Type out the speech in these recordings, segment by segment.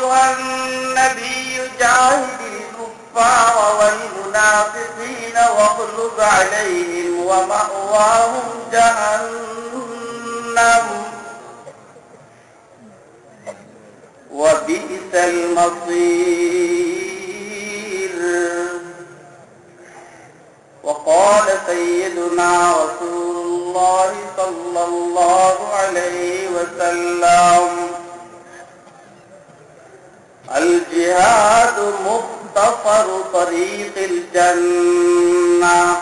أيها النبي جاهد الكفار والمنافقين واغلظ عليهم ومأواهم جهنم. وبئس المصير. وقال سيدنا رسول الله صلى الله عليه وسلم الجهاد مختصر طريق الجنة.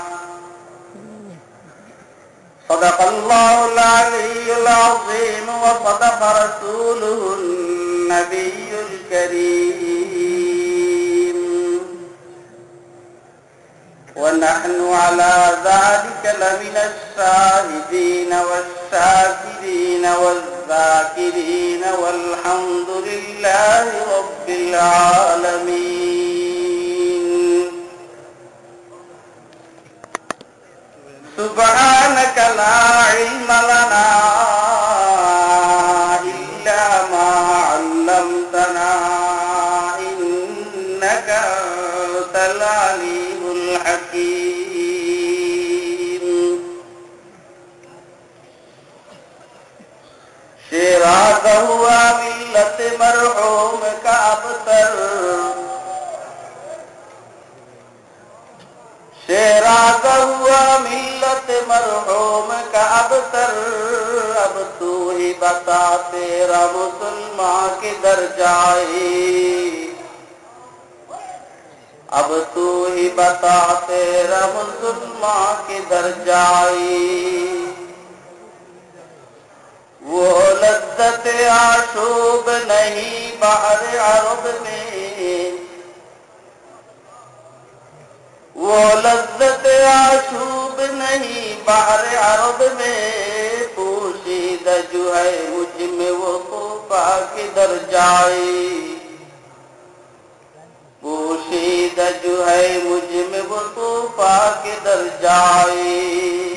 صدق الله العلي العظيم وصدق رسوله النبي الكريم. ونحن على ذلك لمن الشاهدين والشاكرين والذاكرين والحمد لله رب العالمين. سبحانك لا علم لنا مرحوم کا ابتر اب تو ہی بتا تیرا مسلمان کدھر جائے اب تو ہی بتا تیرا مسلمان کدھر جائے وہ لذت آشوب نہیں باہر عرب میں وہ لذت آشوب نہیں باہر عرب میں پوشیدہ جو ہے، مجھ میں وہ خوفا کدھر جائے۔ پوشیدہ جو ہے، مجھ میں وہ خوفا کدھر جائے۔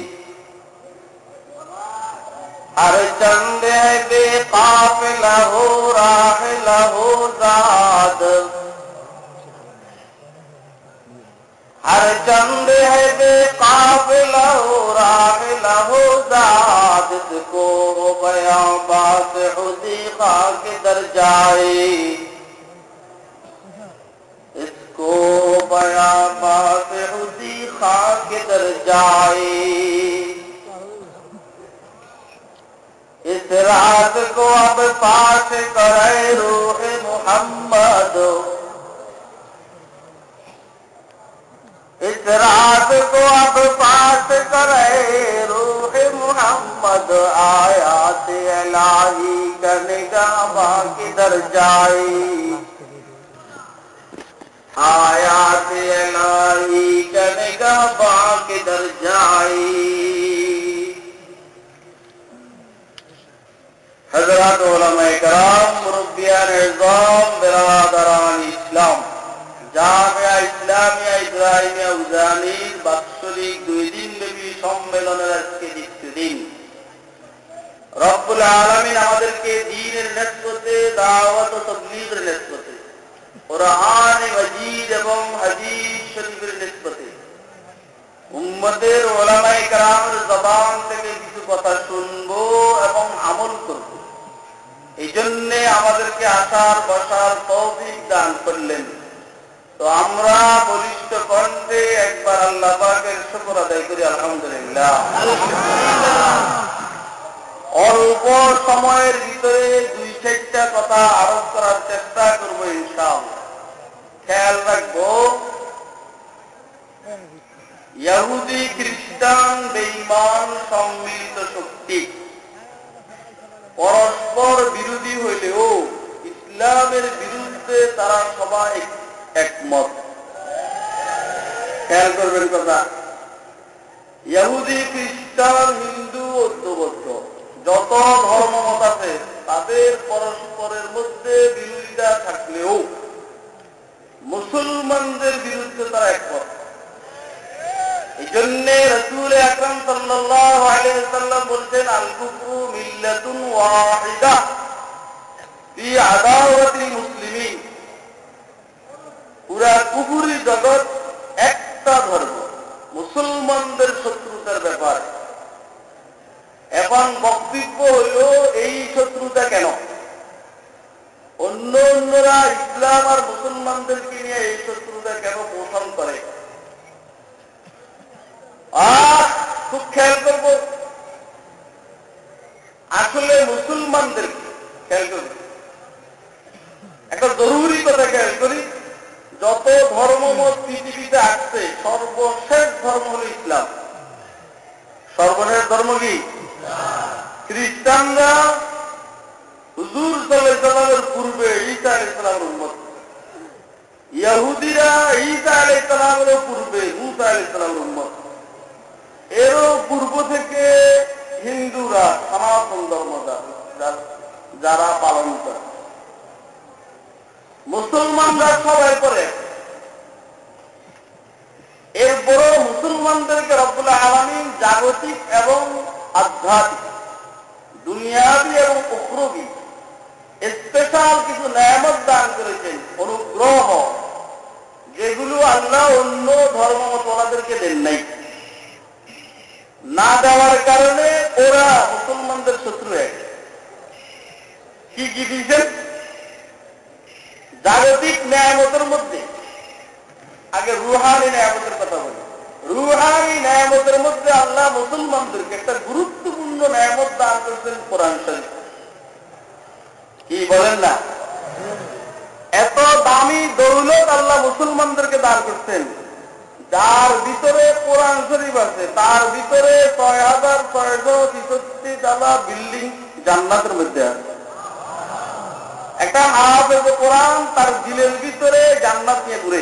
ہر چند ہے، بے قافلہ ہو، راحلہ ہو، زاد۔ ہر چند ہے بے قافلہ ہو راحلہ ہو زاد کو بیاں بات حدیقہ کے در جائے اس کو بیاں بات حدیقہ کے در جائے اس رات کو اب پاس کرے روح محمد۔ اس رات کو اب پاس کرے، روح محمد آیا الہی کا کدھر جائی آیا الہی کا نگاہ کدھر جائی حضرات علماء کرام مربیان نظام برادران اسلام জামিয়া ইসলামিয়া ইব্রাহিমিয়া উজানির বাৎসরিক দুই দিন ব্যাপী সম্মেলনের আজকে দ্বিতীয় দিন। রব্বুল আলমিন আমাদেরকে দিনের নেতৃত্বে, দাওয়াত ও তবলিগের নেতৃত্বে কোরআন মজিদ এবং হাদিস শরীফের নেতৃত্বে, উম্মতের ওলামাই কারামের জবান থেকে কিছু কথা শুনব এবং আমল করব। এই জন্যে আমাদেরকে আসার বসার তৌফিক দান করলেন। তো আমরা বলিষ্ঠ কণ্ঠে একবার আল্লাহ পাকের শুকর আদায় করি, আলহামদুলিল্লাহ। অল্প সময়ের ভিতরে দুই চারটা কথা আরোপ করার চেষ্টা করব, ইনশাআল্লাহ। খেয়াল রাখব ইহুদি খ্রিস্টান বেইমান সম্মিলিত শক্তি। পরস্পর বিরোধী হইলেও ইসলামের বিরুদ্ধে তারা সবাই একমত। খেয়াল করবেন কথা। ইহুদি, খ্রিস্টান, হিন্দু, ঐক্যবদ্ধ। যত ধর্মমত আছে, তাদের পরস্পরের মধ্যে বিরোধিতা থাকলেও মুসলমানদের বিরুদ্ধে তারা একমত। এই জন্য রসুল আকরম সাল্লাম বলছেন আল কুফরু মিল্লাতুন ওয়াহিদা। ফি মুসলিমিন কুকুরি জগৎ একটা ধর্ম। মুসলমানদের শত্রুতার ব্যাপার। এখন বক্তব্য হইল এই শত্রুতা কেন? অন্য অন্যরা ইসলাম আর মুসলমানদেরকে নিয়ে এই শত্রুতা কেন পোষণ করে? আর খুব খেয়াল করব, আসলে মুসলমানদেরকে খেয়াল করব একটা জরুরি কথা খেয়াল করি যত ধর্মমত পৃথিবীতে আসছে। সর্বশেষ ধর্ম হল ইসলাম। সর্বশেষ ধর্ম কি? খ্রিস্টানরা হুজুর সাল্লামের পূর্বে ঈসা আলী ইসলামের উন্মত ইয়াহুদিরা ঈসা আলী ইসলামের পূর্বে মুসা আলী ইসলামের উন্মত এরও পূর্ব থেকে হিন্দুরা সনাতন ধর্ম যারা পালন করে। মুসলমানরা সবাই করে। এরপরও মুসলমানদেরকে রব্বুল্লাহ আলমী জাগতিক এবং আধ্যাত্মিক, দুনিয়াবি এবং উগ্রবি স্পেশাল কিছু ন্যায়ামত দান করেছেন, অনুগ্রহ, যেগুলো আল্লাহ অন্য ধর্ম ধর্মমতওয়ালাদেরকে দেন নাই। না দেওয়ার কারণে ওরা মুসলমানদের শত্রু এক কি কি দিয়েছেন? জাগতিক ন্যায়ামতের মধ্যে আগে রুহানি ন্যায়ামতের কথা বলি। রুহানি ন্যায়ামতের মধ্যে আল্লাহ মুসলমানদেরকে একটা গুরুত্বপূর্ণ ন্যায়ামত দান করছেন কোরআন শরীফ। কি বলেন না? এত দামি দৌলত আল্লাহ মুসলমানদেরকে দান করছেন। যার ভিতরে কোরআন শরীফ আছে, তার ভিতরে ছয় হাজার ছয়শো তেষট্টি তালা বিল্ডিং জান্নাতের মধ্যে আছে। একটা হাফেজ কোরআন তার দিলের ভিতরে জান্নাত নিয়ে ঘুরে।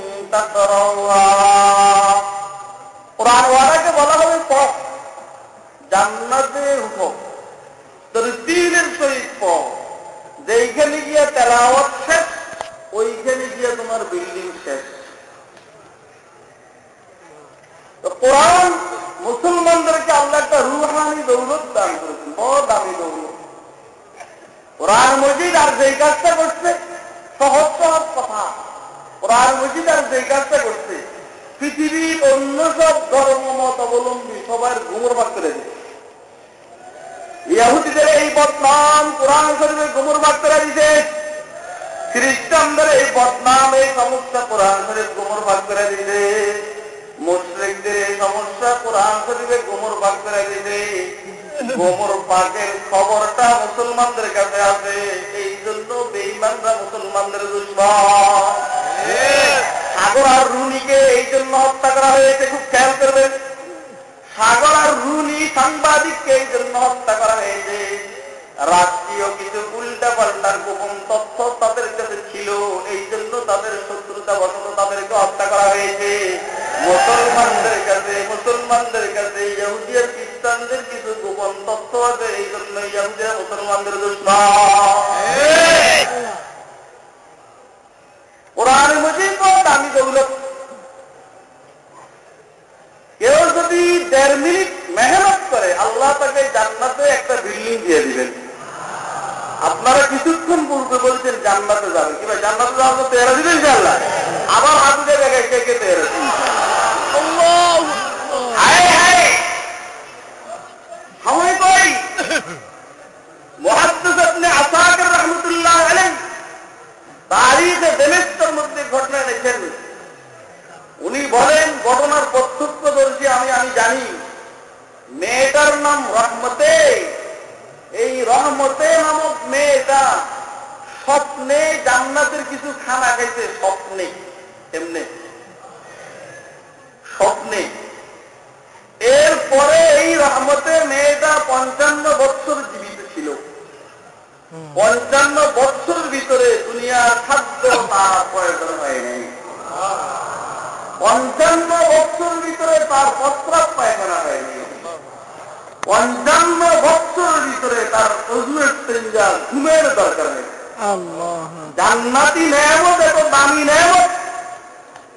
কোরআনওয়ালাকে বলা হবে পথ। জান্নাতে উঠো তোর সহিত পথ। যেইখানে গিয়ে তেলাওয়াত শেষ, ওইখানে গিয়ে তোমার বিল্ডিং শেষ। কোরআন মুসলমানদেরকে আল্লাহ একটা রুহানি দৌলত দান করেছেন বড় দামি দৌলত। কোরআন মজিদ আর যেই কাজটা করছে, সহজ সহজ কথা। কোরআন মজিদ আর যেই কাজটা করছে, পৃথিবীর অন্য সব ধর্ম, মত অবলম্বী সবার ঘুমর ভাগ করে দিচ্ছে। ইয়াহুদিদের এই বদনাম কোরআন শরীফে ঘুমর ভাগ করে দিছে খ্রিস্টানদের এই বদনাম এই সমস্যা কোরআন শরীফ ঘুমর ভাগ করে দিছে মুসলিমদের এই সমস্যা কোরআন শরীফে ঘুমর ভাগ করে দিছে গোমর পাকের খবরটা মুসলমানদের কাছে আছে। এই জন্য বেইমানরা মুসলমানদের সাগর আর রুনিকে এই জন্য হত্যা করা হয়েছে, খুব খেয়াল করবেন। সাগর আর রুনি সাংবাদিককে এই জন্য হত্যা করা হয়েছে। রাষ্ট্রীয় কিছু উল্টা পাল্টার গোপন তথ্য তাদের কাছে ছিল। এই জন্য তাদের শত্রুতা বসত তাদেরকে হত্যা করা হয়েছে। মুসলমানদের কাছে মুসলমানদের কাছে ইহুদিয়া খ্রিস্টানদের কিছু গোপন তথ্য আছে। এই জন্য ইহুদিয়া মুসলমানদের কোরআন মজিদ দামি দৌলত কেউ যদি দেড় মিনিট মেহনত করে, আল্লাহ তাকে জান্নাতে একটা বিল্ডিং দিয়ে দিবেন। আপনারা কিছুক্ষণ পূর্বে বলছেন জান্নাতে যাবে। কিনা জান্নাতে যাওয়ার তো তেরা দিবেন জানলা আবার হাতুদের জায়গায় কে কে তেরা হাওয়াই কই মহাদ্দেশ আপনি আসাকের রহমতুল্লাহ আলেন তারিখে দেমেস্তের মধ্যে ঘটনা লিখেন উনি বলেন ঘটনার প্রত্যক্ষদর্শী আমি আমি জানি মেয়েটার নাম রহমতে এই রহমতে নামক মেয়েটা স্বপ্নে জান্নাতের কিছু খানা খাইছে স্বপ্নে এমনি স্বপ্নে এরপরে এই রহমতে মেয়েটা পঞ্চান্ন বৎসর জীবিত ছিল পঞ্চান্ন বৎসর ভিতরে দুনিয়ার খাদ্য তার প্রয়োজন হয় নাই পঞ্চান্ন বছর ভিতরে তার প্রস্রাব পায়খানা হয়নি পঞ্চান্ন বছর ভিতরে তার অজুয়ের তেঞ্জা ঘুমের দরকার নেই জান্নাতি নেয়ামত এত দামি নেয়ামত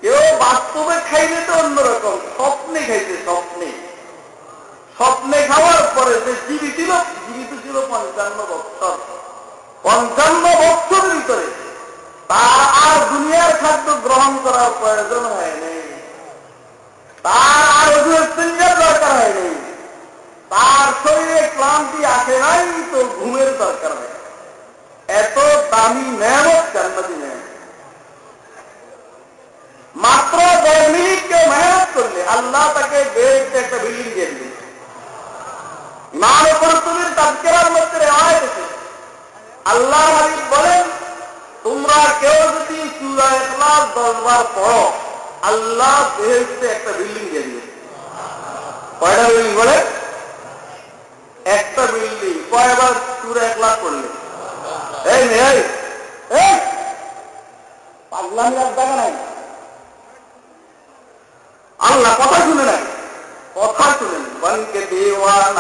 কেউ বাস্তবে খাইলে তো অন্যরকম স্বপ্নে খাইছে স্বপ্নে স্বপ্নে খাওয়ার পরে যে জীবিত ছিল জীবিত ছিল পঞ্চান্ন বছর পঞ্চান্ন বছর ভিতরে তার আর দুনিয়ার খাদ্য গ্রহণ করার প্রয়োজন হয়নি তার আর অজুয়ের দরকার হয়নি তার শরীরে ক্লান্তি আসে নাই তো ঘুমের দরকার হয় এত দামি মেহনত জান্নাতি মাত্র দশ মিনিট কেউ মেহনত করলে আল্লাহ তাকে বেড়ে একটা বিল্ডিং দিয়ে দিবে। ইমান করতুমির তাজকেরার মধ্যে রেওয়ায় আল্লাহ হাবিব বলেন, তোমরা কেউ যদি একলাস দশবার পড়ো, আল্লাহ বেহেস্তে একটা বিল্ডিং দিয়ে দিবে। কয়টা বিল্ডিং বলে? একটা বিল্ডিং। কয়বার চূড়া এক লাখ করলে बंक देवान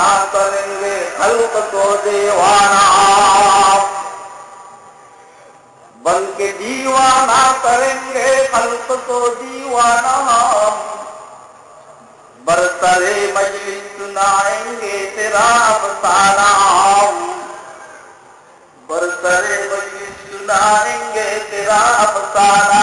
दीवान तरे फलो बर तरे मजली सुनाइंग برسر بلی سنائیں گے تیرا افسانہ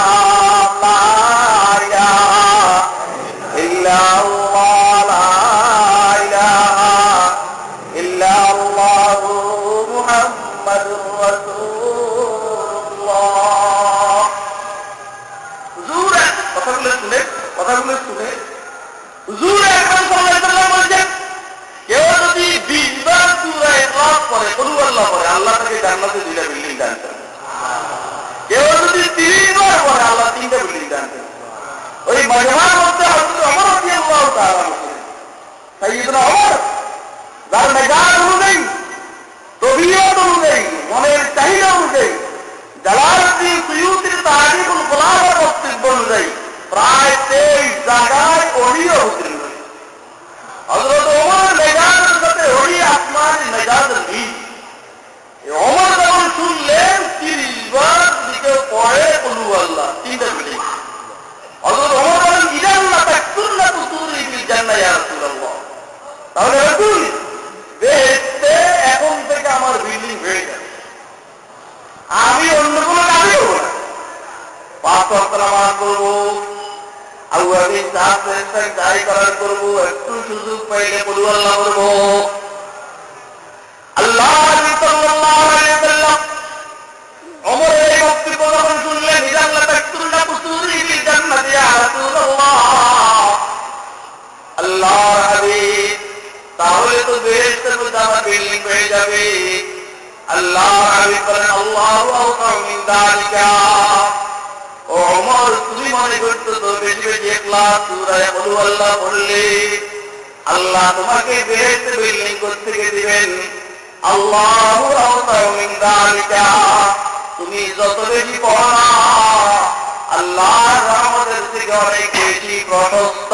মধ্যে হয়ে যাবে। আল্লাহ বলেন, আল্লাহু ও ওমর, তুমি মনে করছ তো বেশি বেশি ইখলাস সূরা বলু আল্লাহ বললে, আল্লাহ তোমাকে বেহেশতে বিল্ডিং করতে দিবেন। আল্লাহু তুমি যত বেশি পড়ো না, আল্লাহর রহমতের থেকে অনেক বেশি প্রশস্ত।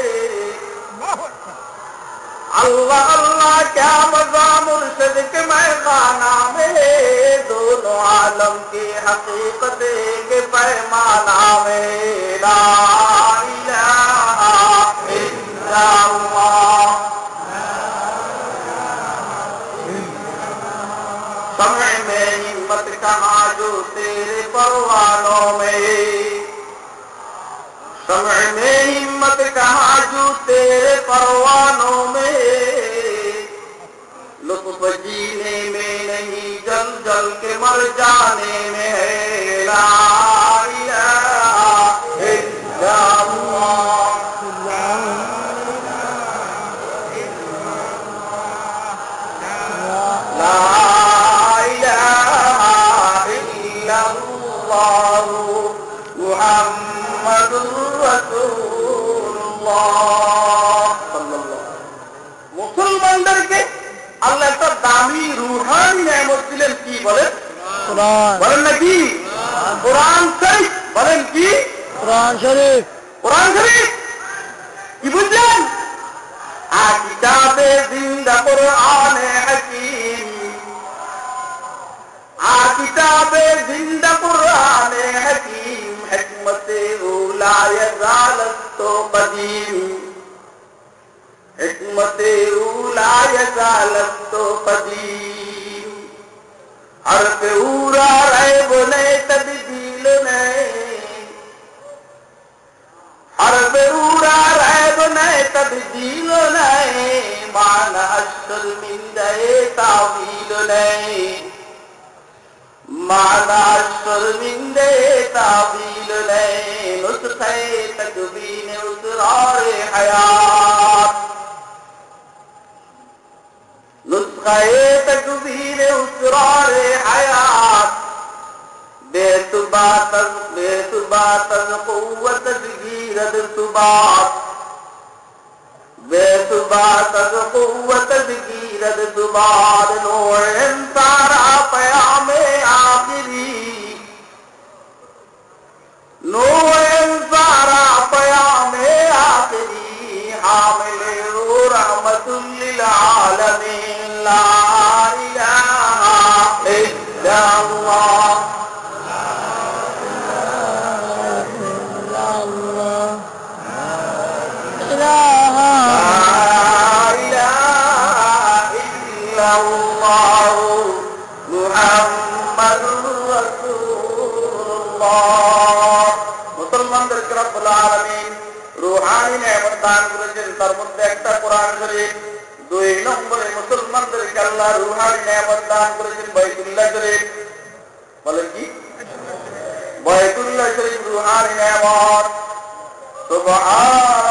اللہ اللہ کیا مزہ مرشد کے میخانہ میں، دونوں عالم کی حقیقت کے پیمانہ میں۔ لا الہ الا اللہ۔ سمے میں ہمت کہاں جو تیرے پروانوں میں۔ سمع میں ہمت کہا جو تیرے پروانوں میں۔ لطف جینے میں نہیں، جل جل کے مر جانے میں ہے۔ বলেন না কি? কোরআন শরীফ? বলেন কি? কোরআন শরীফ। কোরআন শরীফ? কি বুঝলেন? আর কিতাবে জিন্দা কোরআনে হাকিম। আর কিতাবে জিন্দা কোরআনে হাকিম। হিকমতে উলায় জালত কদীম। হিকমতে উলায় জালত কদীম। ہر پہ اورا رہے بولے تبدیل ہر پہ رہے بولے تبدیل مانا اصل من دے تعویل مانا اصل من دے تعویل نہیں نسخے تکبین اسرار حیات نسخے تکبیر اسرار حیات۔ بے ثبات بے ثبات قوت تدبیر ثبات بے ثبات قوت تدبیر ثبات نور انتارا پیام آخری۔ نور انتارا پیام آخری۔ حامل رحمة للعالمين. لا إله إلا الله. দান করেছেন তার মধ্যে একটা কোরআন শরীফ, দুই নম্বরে মুসলমানদেরকে আল্লাহ রুহানি নিয়ামত দান করেছেন, বাইতুল্লাহ শরীফ। বলেন কি? বাইতুল্লাহ শরীফ রুহানি নিয়ামত। সুবহানাল্লাহ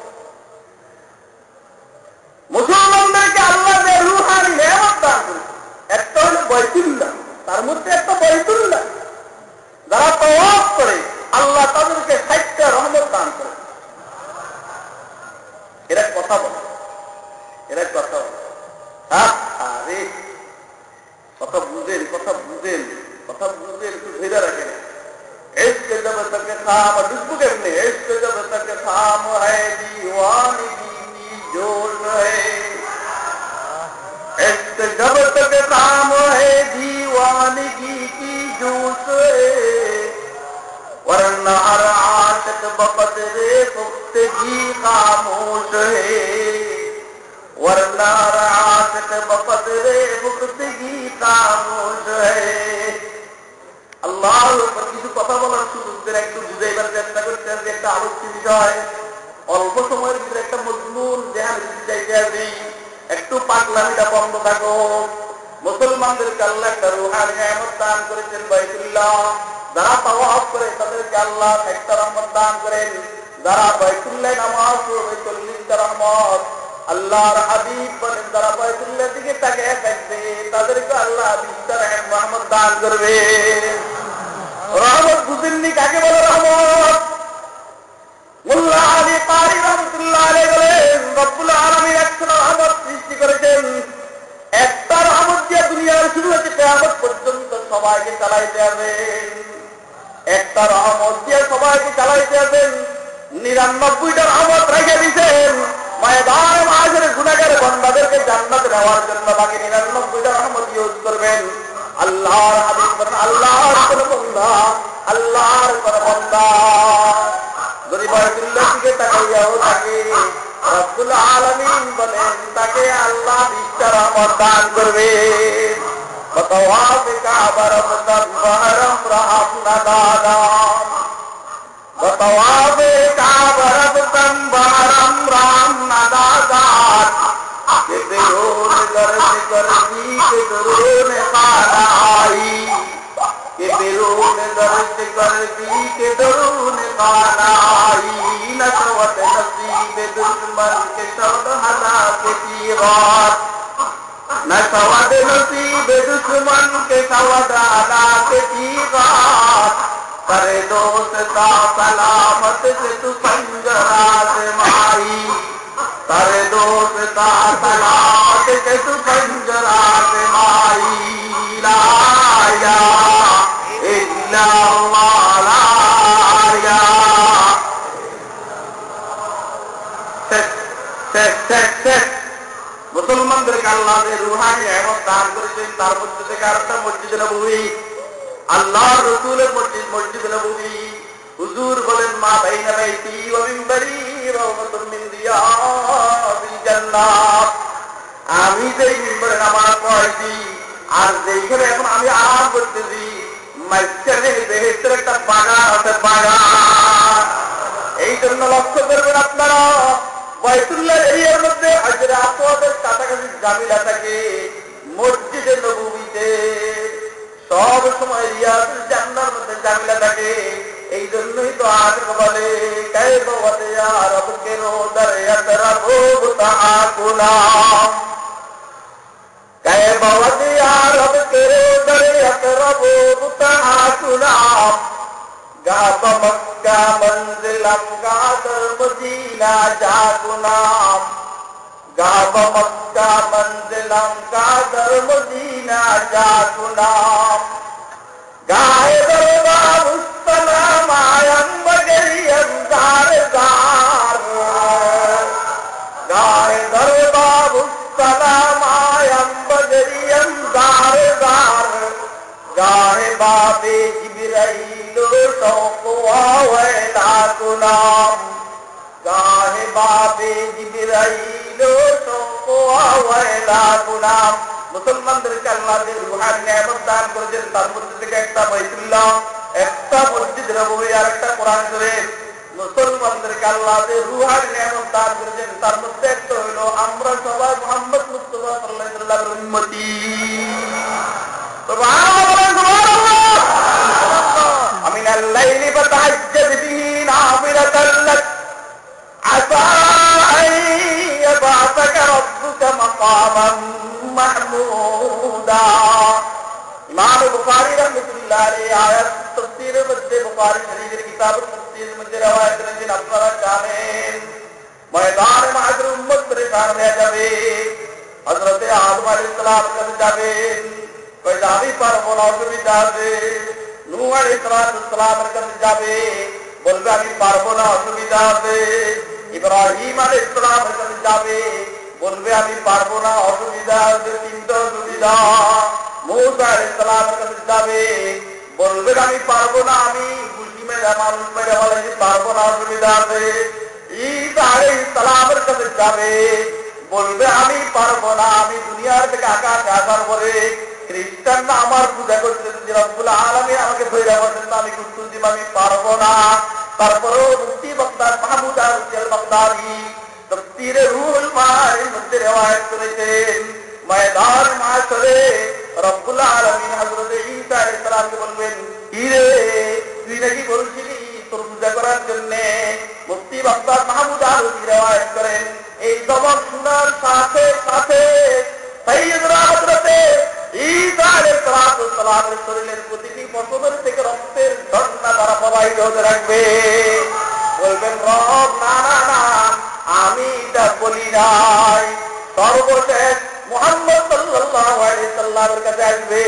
আল্লাহর হাবিব বলেন তারা বয়তুল্লার দিকে তাকে থাকবে তাদেরকে আল্লাহ বিস্তার এক রহমত দান করবে। রহমত বুঝেননি কাকে বলে রহমত? একটা রহমত শুরু পর্যন্ত সবাইকে চালাইতে হবে। একটা রহমত সবাইকে চালাইতে নিরানব্বইটা রহমত রেখে দিচ্ছেন ময়দান মাঝের গুণাগার জান্নাত নেওয়ার জন্য বাকি নিরানব্বইটা রহমত ইউজ করবেন। আল্লাহর আল্লাহর কোন বন্ধা আল্লাহর কোন বন্ধা যদি দিকে তাকাইয়াও থাকে তাকে আল্লাহ বিশটা রহমত দান করবে। কত আবার রহম দাদা। बेटा राम दर्श करा आई न दर्श करी के दोन आई न सी दुश्मन के दादा नी दुश्मन के दादा करे दोस्ता सलामत से तू पंजरा से माई करे दोस्ता सलामत से तू पंजरा से माई लाया इल्ला लाया শেষ শেষ শেষ মুসলমানদেরকে আল্লাহ যে রুহানি এমন দান করেছেন তার মধ্যে থেকে আরেকটা মসজিদ নবী আল্লাহর রসুলের মসজিদ মসজিদ নবী। হুজুর বলেন, মা মিনবারি রাওমাতুম মিন রিয়াদিল জান্নাত। আমি যেই মিম্বরে নামাজ পড়াইছি, আর যেইখানে এখন আমি আরাম করতেছি একটা বাগান আছে, বাগান। এই জন্য লক্ষ্য করবেন আপনারা বয়তুল্লাহ এরিয়ার মধ্যে হাজরে আসওয়াদের কাছাকাছি জামিলা থাকে, মসজিদে নবীতে। সব সময় রিয়াজের জান্নার মধ্যে জামিলা থাকে। এই জন্যই তো আর বলে কে বলে আর কেন দরিয়া তারা ভোগ তা কে বলে আর কেন দরিয়া তারা ভোগ তা গুনা গা মক্কা মঞ্জিল আমগা দর মদিনা, যা গুনা کا مکہ منزلم کا در مدینہ جا سلام گائے درباب السلام آیم بگریم دار دار گائے درباب السلام آیم بگریم اندار دار گائے باب جبرائیل شوق ویلا سلام گائے باب جبرائیل মুসলমানদেরকে আল্লাহদের রুহার নিয়ামত দান করেছেন তার মধ্যে থেকে একটা বৈতুল্লাহ একটা মসজিদ নবী আর একটা কোরআন শরীফ মুসলমানদেরকে আল্লাহদের রুহার নিয়ামত দান করেছেন তার মধ্যে একটা হইল আমরা সবাই মোহাম্মদ মুস্তফা সাল্লাহ উন্মতি من الليل فتهجد به نافلة لك عسى واتخذك ربك مقاما محمودا۔ امام بخاري رحمۃ الله عليه آيات تفسير مجد بخاري شريف الكتاب کتاب مجد روایت رجل جن اپنا ميدان میدان معذر امت پریشان رہ جاوے۔ حضرت آدم علیہ السلام کر جاوے۔ پیداوی پر مناسب بھی جاوے۔ نوح علیہ السلام کر جاوے۔ بلدانی پر مناسب بھی جاوے۔ ইব্রাহিম আলাইহিস সালামের কাছে যাবে, বলবে, আমি পারব না, অসুবিধা তিনটা অসুবিধা মৌসা সালামের যাবে, বলবে, আমি পারব না, আমি আমি পারব না আমি দুনিয়ার থেকে আকাশ আসার পরে খ্রিস্টানরা আমার পূজা করতেছে আমাকে ধৈর্য বলছেন আমি কুত্তু আমি পারব না। তারপরেও মুক্তি বক্তার মাহমুদ আর বক্তারি তফসিরে রুহুল মায়ের মধ্যে রেওয়ায়ত করেছেন। ময়দান মাসরে রব্বুল আলমিন হজরত ঈসা ইসলামকে বলবেন হিরে তুই নাকি বলছিলি তোর পূজা করার জন্য মুক্তি বক্তার মাহমুদ আর রেওয়ায়ত করেন? এই জবাব শোনার সাথে সাথে সৈয়দরা হজরতে ঈসা আলাইহিস সালামের শরীরের প্রতিটি পশমের থেকে রক্তের ঝর্ণা তারা প্রবাহিত হতে রাখবে বলবেন, রব, না না না, আমি এটা বলি নাই। সর্বশেষ মোহাম্মদ সাল্লাল্লাহু আলাইহি সাল্লাম ইসলামের কাছে আসবে।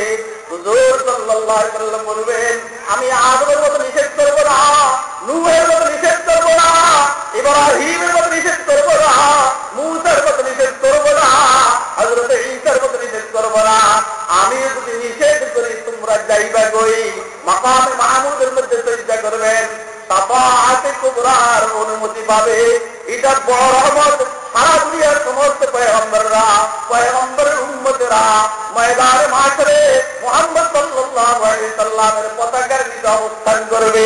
বলবেন, আমি আদমের মতো নিষেধ করব না, নূহের মতো নিষেধ করব না এবার ইব্রাহিমের মতো নিষেধ করব না, মুসার মতো নিষেধ করব না, হযরত ঈসার মতো নিষেধ করব না। আমি যদি নিষেধ করি, তোমরা যাইবা কই মাহমুদের মধ্যে চেষ্টা করবেন অনুমতি পাবে। এটা বড় সারা দুনিয়ার সমস্ত ময়দানে মাঠে মোহাম্মদ সাল্লাল্লাহু আলাইহি সাল্লামের পতাকার অবস্থান করবে।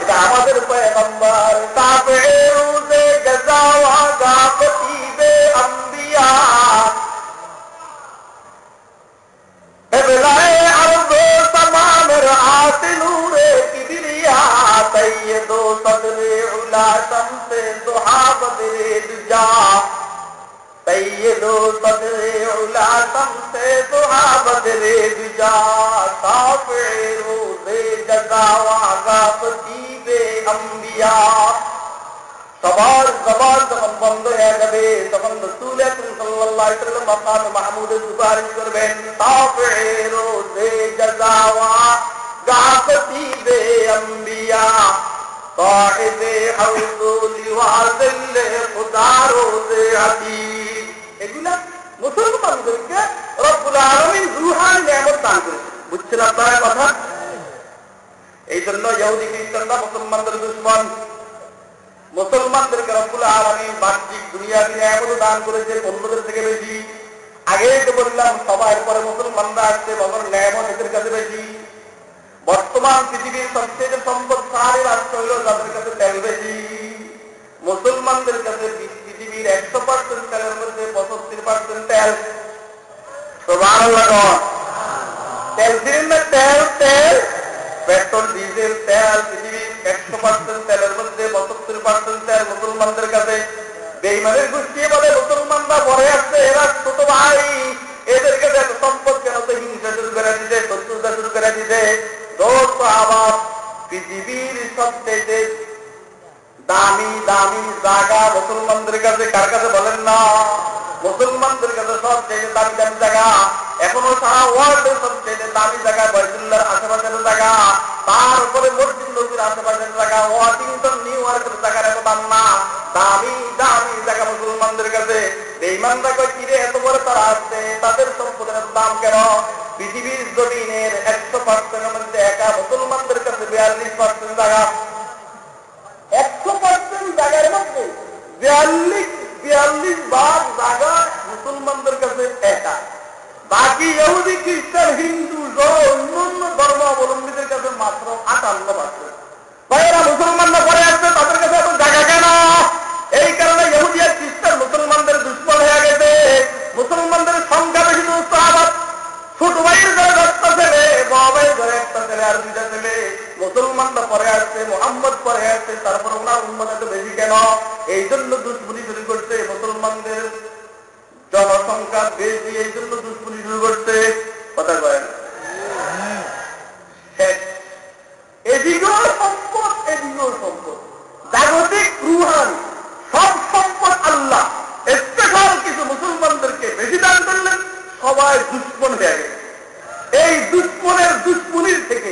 এটা আমাদের পয়গম্বর সৈয়দো সদরে উলা শমসে দুহা বদরে দুজা সৈয়দো সদরে উলা শমসে দুহা বদরে দুজা সাফে রোজে জগাওয়া গাফতিবে আম্বিয়া সবার জবান যখন বন্ধ হয়ে যাবে তখন রসুল আকরম সাল্লাল্লাহু আলাইহি ওয়াসাল্লাম মাকাম মাহমুদের সুপারিশ করবেন তাফির রোজে জাযাওয়া গাফতিবে আম্বিয়া صاحب حوض لوازل خدا روزে হাদিস এগুলা মুসলমানদেরকে রব্বুল আলামিন রুহানি নিয়ামত দান করেছে বুঝছেন আপনারা কথা এই জন্য ইহুদি খ্রিস্টানরা মুসলমানদের দুশ্মন মুসলমানদেরকে রব্বুল আলমী বাহ্যিক দুনিয়া নিয়ামত দান করেছে অন্যদের থেকে বেশি আগে তো বললাম সবার পরে মুসলমানরা আসছে মগর নিয়ামত এদের কাছে বেশি বর্তমান পৃথিবীর সবচেয়ে সম্পদশালী রাষ্ট্র হইল যাদের কাছে বেশি মুসলমানদের কাছে পৃথিবীর একশো পার্সেন্ট তেলের মধ্যে পঁচাত্তর পার্সেন্ট তেল। তেল সিলিন্ডার তেল তেল। পেট্রোল, ডিজেল, তেল, পৃথিবীর একশো পার্সেন্ট তেলের মধ্যে পঁচাত্তর পার্সেন্ট তেল মুসলমানদের কাছে। বেইমানের গোষ্ঠী বলে মুসলমানরা পরে আসছে। এরা ছোট ভাই। সম্পদ কেন তো হিংসা শুরু করে দিতে শত্রুতা শুরু করে দিতে দোস্ত আবার পৃথিবীর সবচেয়ে দামি দামি জায়গা মুসলমানদের কাছে কার কাছে বলেন না? মুসলমানদের কাছে সবচেয়ে দামি দামি জায়গা এখনও সারা ওয়ার্ল্ডের সবচেয়ে দামি জায়গা বৈদুল্লার আশেপাশের জায়গা। তার উপরে মসজিদ নদীর আশেপাশের জায়গা, ওয়াশিংটন, নিউ ইয়র্কের জায়গার এত দাম না। দামি দামি জায়গা মুসলমানদের কাছে। বেইমানরা কয়, কিরে, এত বড় তারা আসছে, তাদের সম্পদের দাম কেন? পৃথিবীর জমিনের একশো বিয়াল্লিশ পার্সেন্ট জায়গা। একশো পার্সেন্ট জায়গার মধ্যে বিয়াল্লিশ বিয়াল্লিশ ভাগ জায়গা মুসলমানদের কাছে একা। বাকি এমনি খ্রিস্টান, হিন্দু সহ অন্যান্য ধর্মাবলম্বীদের কাছে মাত্র আটান্ন পার্সেন্ট। ভাইয়েরা, মুসলমানরা পরে মুসলমানরা পরে আসছে, মোহাম্মদ পরে আসছে, তারপর ওনার উন্মত এত বেশি কেন? এই জন্য দুশ্মনী শুরু করছে মুসলমানদের জনসংখ্যা বেশি এই জন্য দুশ্মনী শুরু করছে। কথা কয় না? এদিকেও সম্পদ এদিকেও সম্পদ। জাগতিক রুহান, সব সম্পদ আল্লাহ। স্পেশাল কিছু মুসলমানদেরকে বেশি দান করলেন, সবাই দুশ্মন হয়ে এই দুশ্মনের দুশ্মনির থেকে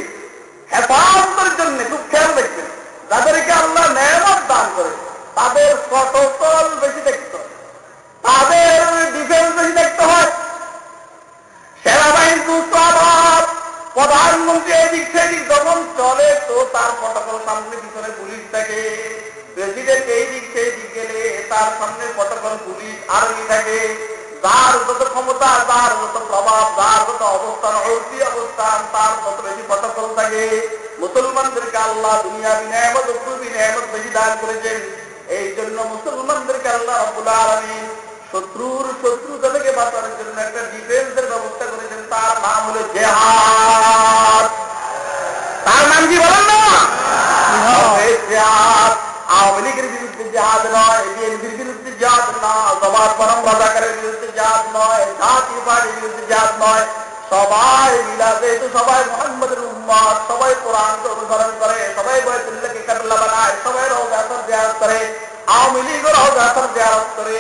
হেফাজতের জন্য খুব খেয়াল দেখবেন যাদেরকে আল্লাহ নেয়ামত দান করে, তাদের প্রটোকল বেশি দেখতে তাদের ডিফেন্স বেশি দেখতে হয়। সেনাবাহিনী আবার প্রধানমন্ত্রী এদিক সেদিক যখন চলে, তো তার প্রটোকল সামনে পিছনে পুলিশ থাকে। প্রেসিডেন্ট এই দিক সেই দিক গেলে তার সামনে প্রটোকল পুলিশ আর্মি থাকে। যার যত ক্ষমতা যার যত প্রভাব যার যত অবস্থান ঐতি অবস্থান তার তত বেশি প্রটোকল থাকে। মুসলমানদেরকে আল্লাহ দুনিয়া বিনায়মত উত্তরবি নেয়ামত বেশি দান করেছেন। এই জন্য মুসলমানদেরকে আল্লাহ রব্বুল আলমিন শত্রুর শত্রুতা থেকে বাঁচানোর জন্য একটা ডিফেন্সের ব্যবস্থা করেছেন। তার নাম হলো জেহাদ। তার নাম কি বলেন না? জেহাদ। আওয়ামী লীগের বিরুদ্ধে জাহাজ নয় বিএনপির বিরুদ্ধে জাহাজ নয় সবার পরম রাজাকারের বিরুদ্ধে জাহাজ নয় জাতীয় পার্টির বিরুদ্ধে জাহাজ নয়। সবাই মিলা যেহেতু সবাই মোহাম্মদের উম্মত, সবাই কোরআনকে অনুসরণ করে, সবাই বয়তুল্লাহকে কাটলা বানায়, সবাই রহজাতর জাহাজ করে, আওয়ামী লীগও রহজাতর জাহাজ করে,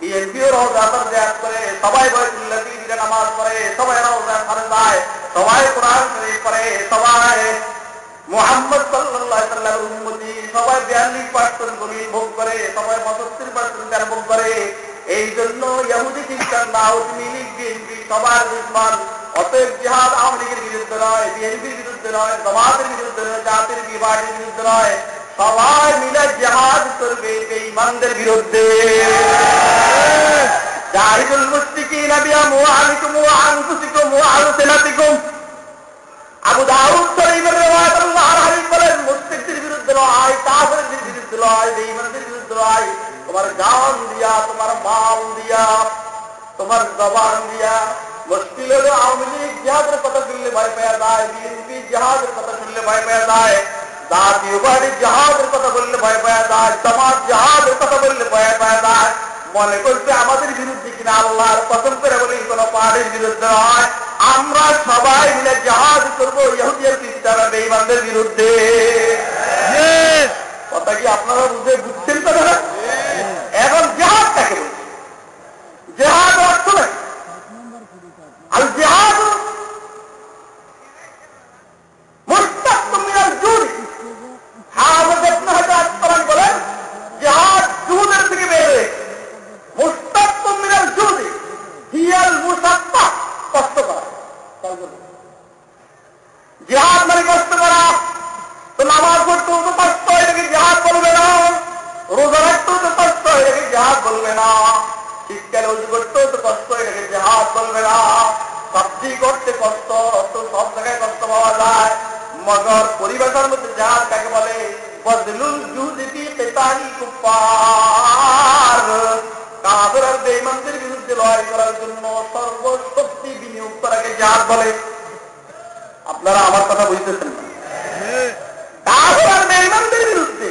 বিএনপিও রহজাতর জাহাজ করে, সবাই বয়তুল্লাহ নামাজ পড়ে, সবাই করে যায় সবাই কোরআন পড়ে, সবাই মোহাম্মদ সাল্লাহ উন্মতি সবাই বিয়াল্লিশ পার্সেন্ট গরিব ভোগ করে, সবাই পঁচাত্তর পার্সেন্ট জ্ঞান ভোগ করে। এই জন্য ইহুদি, খ্রিস্টান নাউদ্দিন লীগ বিএনপি সবার দুশ্মন অতএব জিহাদ আওয়ামী লীগের বিরুদ্ধে নয়, বিএনপির বিরুদ্ধে নয়, জামাতের বিরুদ্ধে নয়, জাতির বিভাগের বিরুদ্ধে নয়। সবাই মিলে জিহাদ করবে বেঈমানদের বিরুদ্ধে। জাহিদুল মুস্তিকিনা বিআমওয়ালিকুম ওয়া আনফুসিকুম ওয়া আলসিনাতিকুম আবু দাউদ শরীফের রিওয়ায়াত আল্লাহর হাবিব বলেন মুসলিমদের বিরুদ্ধে লড়াই, কাফেরদের বিরুদ্ধে লড়াই, বেঈমানদের বিরুদ্ধে লড়াই। তোমার গান দিয়া, তোমার মাল দিয়া, তোমার জবান দিয়া, মুশকিল হলো আওয়ামী লীগ জিহাদের কথা শুনলে ভয় পেয়ে যায়, বিএনপি জিহাদের কথা শুনলে ভয় পেয়ে যায়, জাতীয় পার্টি জাহাজের কথা বললে ভয় পাওয়া যায়, সমাজ জাহাজের কথা বললে ভয় পাওয়া যায়। মনে করছে আমাদের বিরুদ্ধে কিনা আল্লাহর পছন্দ করে বলি কোন পাহাড়ের বিরুদ্ধে নয়। আমরা সবাই মিলে জাহাজ করব ইহুদিয়ার খ্রিস্টানরা বেইমানদের বিরুদ্ধে। কথা কি আপনারা বুঝে বুঝছেন তো দাদা এখন জাহাজটাকে বলছে জেহাদ অর্থ নাই। আর জেহাদ মুস্তাক মিনাল জুরি হাফেজ ইবনে হাজার আসকালানি বলেন জেহাদ জুদের থেকে বের হয়ে মুস্তাক মিনাল জুরি হিয়াল মুসাত্তা কষ্ট করা জেহাদ মানে কষ্ট করা তো নামাজ পড়তেও তো এটাকে জেহাদ বলবে না। রোজা রাখতেও তো এটাকে জেহাদ বলবে না। শীতকালে উজু করতেও তো কষ্ট, এটাকে জেহাদ বলবে না। সবজি করতে কষ্ট সব জায়গায় কষ্ট পাওয়া যায়। মগর পরিবেশের মধ্যে কাকে বলে? বদলুল পেতানি কুপার কাদের বিরুদ্ধে লড়াই করার জন্য সর্বশক্তি বিনিয়োগ করাকে জাহাজ বলে। আপনারা আমার কথা বুঝতেছেন না। বেইমানদের বিরুদ্ধে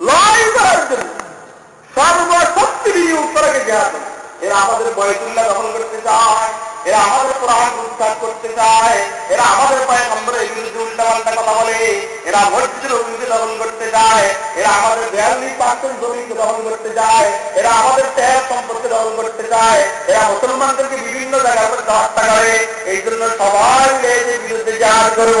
লড়াই করার জন্য সর্বশক্তি বিনিয়োগ করাকে জাহাজ বলে এরা আমাদের বয়সুল্লাহ দখল করতে চায়, এরা আমাদের কোরআন উচ্চার করতে চায়, এরা আমাদের পায়ে নম্বরে বিরুদ্ধে উল্টা পাল্টা কথা বলে, এরা মসজিদের অভিযোগে দখল করতে চায়, এরা আমাদের বিয়াল্লিশ পার্সেন্ট জমিকে দখল করতে চায়, এরা আমাদের তেল সম্পর্কে দখল করতে চায়, এরা মুসলমানদেরকে বিভিন্ন জায়গার মধ্যে হত্যা করে। এই জন্য সবাই বিরুদ্ধে জাহাজ করব।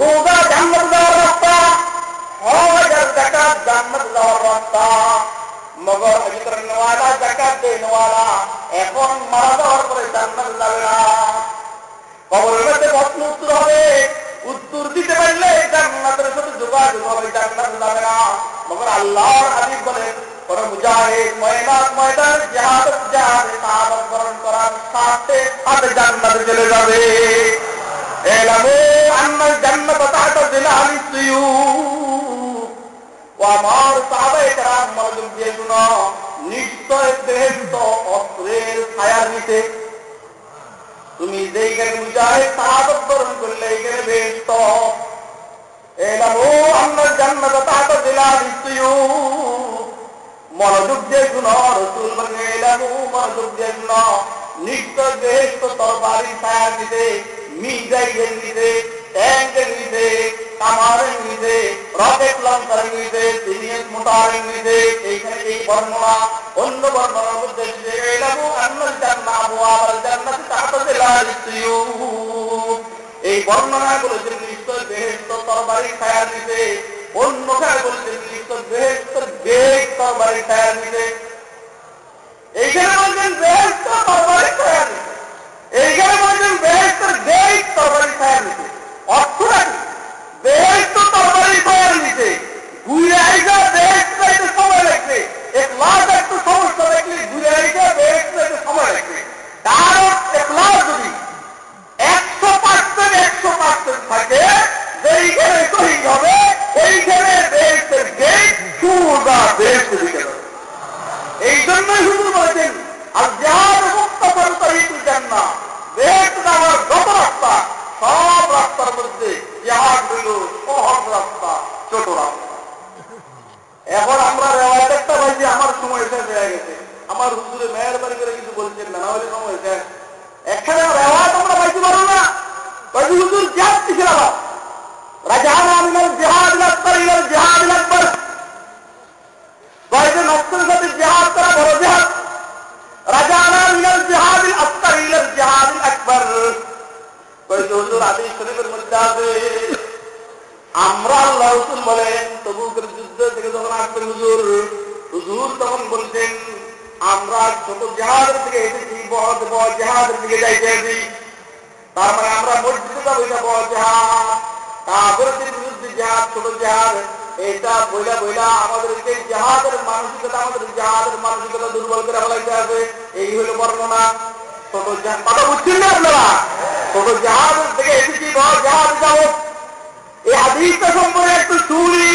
রোজা জান্নাত যাওয়ার রাস্তা হজ জাকাত জান্নাত যাওয়ার রাস্তা। মগর বিতরণওয়ালা জাকাত দেনওয়ালা এখন মারা যাওয়ার পরে জান্নাত যাবে না কবরের মধ্যে প্রশ্ন উত্তর হবে, উত্তর দিতে পারলে জান্নাতের সাথে যোগাযোগ হবে জান্নাত যাবে না মগর আল্লাহর হাবিব বলেন কোন মুজাহিদ, ময়দান ময়দান, জাহাদ, জাহাদে সাহাবত বরণ করার সাথে সাথে জান্নাতে চলে যাবে। আন্নাল জান্নাত তাহতা জিলালি সুয়ুফ ও আমার সাহাবায়ে কেরাম মনোযোগ দিয়ে শুনো নিশ্চয় বেহেশত অস্ত্রের ছায়ার নিচে তুমি যেইখানে মুজাহিদ সাহাবত বরণ করলে এইখানে বেহেশত এলামু আন্নাল জান্নাত তাহতা জিলালি সুয়ুফ মনোযোগ দিয়ে শুনো রসুল বলে এলামু মনোযোগ দিয়ে শুনো নিশ্চয় বেহেশত তরবারি ছায়ার নিচে মিজাইলের নিচে ট্যাঙ্কের নিচে কামারের নিচে রকেট লঞ্চারের নিচে সিনিয়র মোটারের নিচে এইখানে এই বর্ণনা, অন্য বর্ণনার মধ্যে এলামু, আন্নাল জান্না আবু আবাল জান্নাত, তাহতে এই বর্ণনা বলেছেন নিশ্চয় বেহেশত তরবারি ছায়ার নিচে অন্য খায় বলেছেন নিশ্চয় বেহেশতর বেগ তরবারি ছায়ার নিচে এইখানে যে যেই হবে এই ঘরে গেট সুদা বেহেস্ত এই জন্যই শুধু বলেছেন আর যার মুক্তার তরিকুল জান্না বেহেস্ত যাওয়ার যত রাস্তা সব রাস্তার মধ্যে ইহার হইল সহজ রাস্তা ছোট রাস্তা এখন আমরা রেওয়াজ একটা ভাই যে আমার সময় শেষ হয়ে গেছে। আমার হুজুরে মেয়ের বাড়ি করে কিছু বলছেন না হলে সময় শেষ। এখানে রেওয়াজ আমরা পাইতে পারব না। হুজুর জিহাদ কিসের আবার। রাজানা মিনাল জিহাদ আকবর ইলাল জিহাদ আকবর কয়েছে নফসের সাথে জিহাদ করা বড় জিহাদ রাজানা মিনাল জিহাদ আকবর ইলাল জিহাদ আকবর। কয়েছে হুজুর আদেশ শরীফের মধ্যে আছে। আমরা আল্লাহ রসুল বলেন তবুকের যুদ্ধ থেকে যখন আসবেন হুজুর হুজুর তখন বলছেন, আমরা এসেছি, বড় বড় দিকে যাইতে তার মানে আমরা মসজিদে এটা বড় জাহাজ তারপরে বিরুদ্ধে জাহাজ ছোট জাহাজ এটা বইলা বইলা আমাদের এই জাহাজের মানসিকতা, আমাদের জাহাজের মানসিকতা দুর্বল করে ফেলাইতে হবে। এই হলো বর্ণনা। ছোট জাহাজ কথা বুঝছেন না আপনারা? ছোট থেকে এসেছি, বড় যাব। এই হাদিসটা সম্পর্কে একটু শুনি।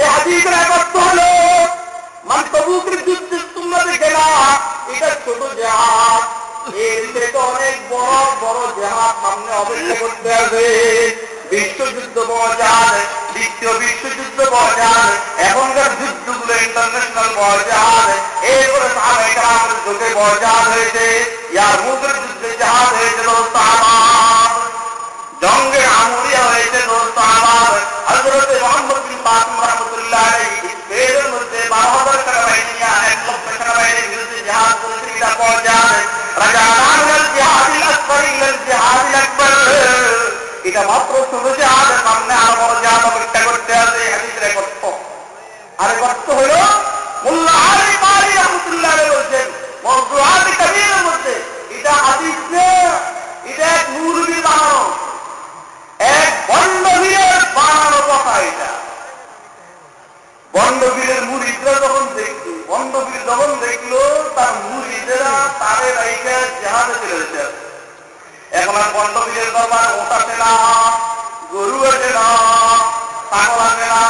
এই হাদিসের একত্র হলো, মান তবুকের গেলা এটা ছোট জাহাজ এর থেকে অনেক বড় বড় জাহাজ সামনে অপেক্ষা করতে হবে। বিশ্বযুদ্ধ যায় দ্বিতীয় বিশ্বযুদ্ধ যায় এখনকার যুদ্ধগুলো ইন্টারন্যাশনাল যায় এরপরে সাহাবাই আমাদের যুগে জাহাজ হয়েছে। ইয়ার মুখের যুদ্ধে জাহাজ হয়েছিল জঙ্গে আমুরিয়া হয়েছে দোস্ত আমার হজরত মোহাম্মদ বিন কাসিম রহমতুল্লাহ আলাইহি মধ্যে বারো হাজার টাকা বাহিনী এক লক্ষ জাহাজ এটা পাওয়া যায় রাজা আনার জিহাদিল আকবর ইলাল জিহাদিল আকবর এটা। মাত্র ছোট জাহাজের সামনে আরও বড় জাহাজ অপেক্ষা করতে আছে হাদিসের বন্ডবীরের মুড়িদরা যখন দেখল বন্ডবীর যখন দেখল, তার মুড়িদেরা তারে রাইকা জাহাজে চলে যেতে এখন আর বন্ডবীরের দরবার ওটাতে না গরু আছে না ছাগল আছে না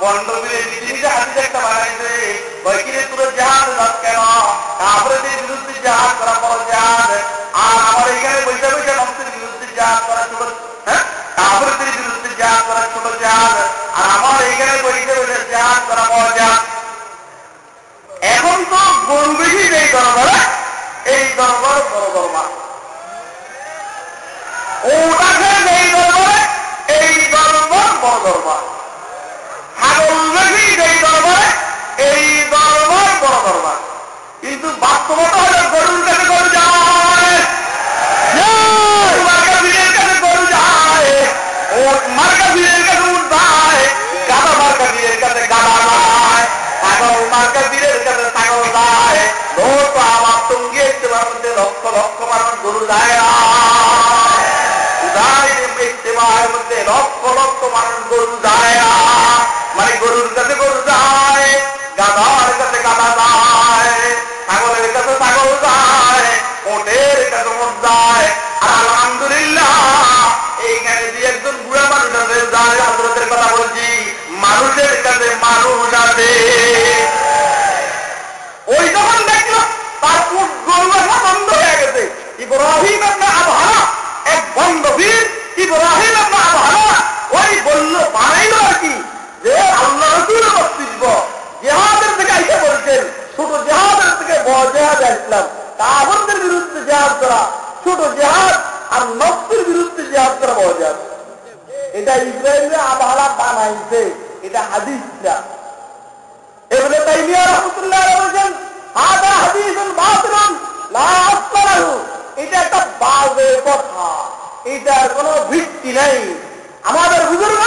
বন্ডবীরের নিজে নিজে হাতিতে একটা বানাইছে বৈকিরে তুলে জাহাজ যাস কেন? তারপরে যে বিরুদ্ধে জাহাজ করা পর জাহাজ আর আমার এখানে বৈশা বৈশা নমসের বিরুদ্ধে জাহাজ করা ছোট হ্যাঁ? তারপরে তিনি বিরুদ্ধে জাহাজ করা ছোট জাহাজ আর আমার এইখানে বইতে বসে জাহাজ করা পাওয়া জাহাজ এখন তো এই দরবার এই দরবার বড় দরবার ওটাকে এই দরবারে এই দরবার বড় দরবার ছাগল এই দরবারে এই দরবার বড় দরবার কিন্তু বাস্তবতা হলো গরুর কাছে গরু মার্কা কাছে গরু যায়। ও মার্কা বীরের মধ্যে লক্ষ লক্ষ মানুষ গরু যায় ইস্তেমার মধ্যে লক্ষ লক্ষ মানুষ গরু যায় মানে গরুর কাছে গরু যায়, গাধার কাছে গাধা যায়, ছাগলের কাছে ছাগল যায়। এক বন্ধ বীর ইব্রাহিম আবহাওয়া ওই বলল, বানাইল আর কি? যে আল্লাহ রসুল জেহাদের থেকে আইসা বলছেন, ছোট জেহাদের থেকে বড় জেহাদ আসলাম। কাহরদের বিরুদ্ধে জেহাদ করা, ছোট জেহাদ আর নফসের বিরুদ্ধে জেহাদ করা বড় জেহাদ। এটা ইসরায়েলে আবহাওয়া বানাইছে, এটা হাদিসটা এগুলো তাই মিয়া রহমতুল্লাহ বলছেন আদা হাদিসুন বাতিলুন, লা আসলাহু। এটা একটা বাজে কথা। এটার কোনো ভিত্তি নাই। আমাদের বুজুর্গ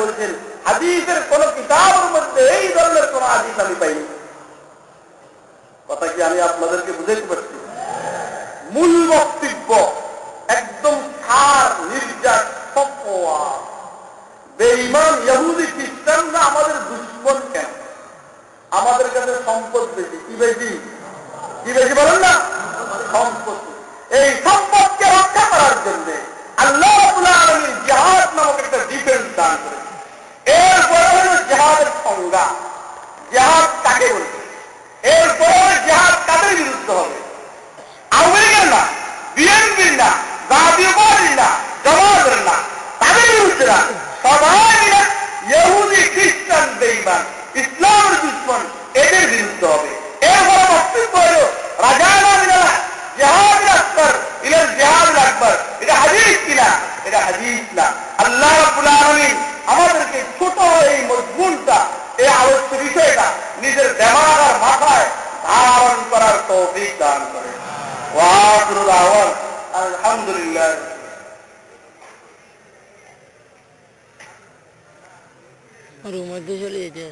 বলছেন, হাদিসের কোন কিতাবের মধ্যে এই ধরনের কোন আমি পাইনি। কথা কি আমি আপনাদেরকে বুঝাইতে পারছি? মূল বক্তব্য একদম সার ইহুদি খ্রিস্টানরা আমাদের দুশ্মন কেন? আমাদের কাছে সম্পদ বেশি। কি বেশি? কি বেশি বলেন না? সম্পদ এই সম্পদকে রক্ষা করার জন্য আল্লাহ আলমী জাহাজ নামক একটা ডিফেন্স দান করেছে এরপরে হল জাহাজের সংজ্ঞা। জাহাজ কাকে বলবে এরপরে জাহাজ কাদের বিরুদ্ধ হবে? আমেরিকার না, বিএনপির না, জাতীয় পার্টির না জমাদের না, তাদের বিরুদ্ধে না। সবাই ইহুদি, খ্রিস্টান বেইমান ইসলামের দুশ্মন এদের বিরুদ্ধ হবে। এরপরে বক্তব্য হল, রাজা না জাহাজ এটার জেহাদ রাখবার। এটা হাদিস কিনা এটা হাদিস না। আল্লাহ রাবুল আমাদেরকে ছোট এই মজমুনটা, এই আলোচ্য বিষয়টা নিজের দেমাগ আর মাথায় ধারণ করার তৌফিক দান করে। ওয়াকুরুল আওয়াজ আলহামদুলিল্লাহ। রুমের দিকে চলে যেতে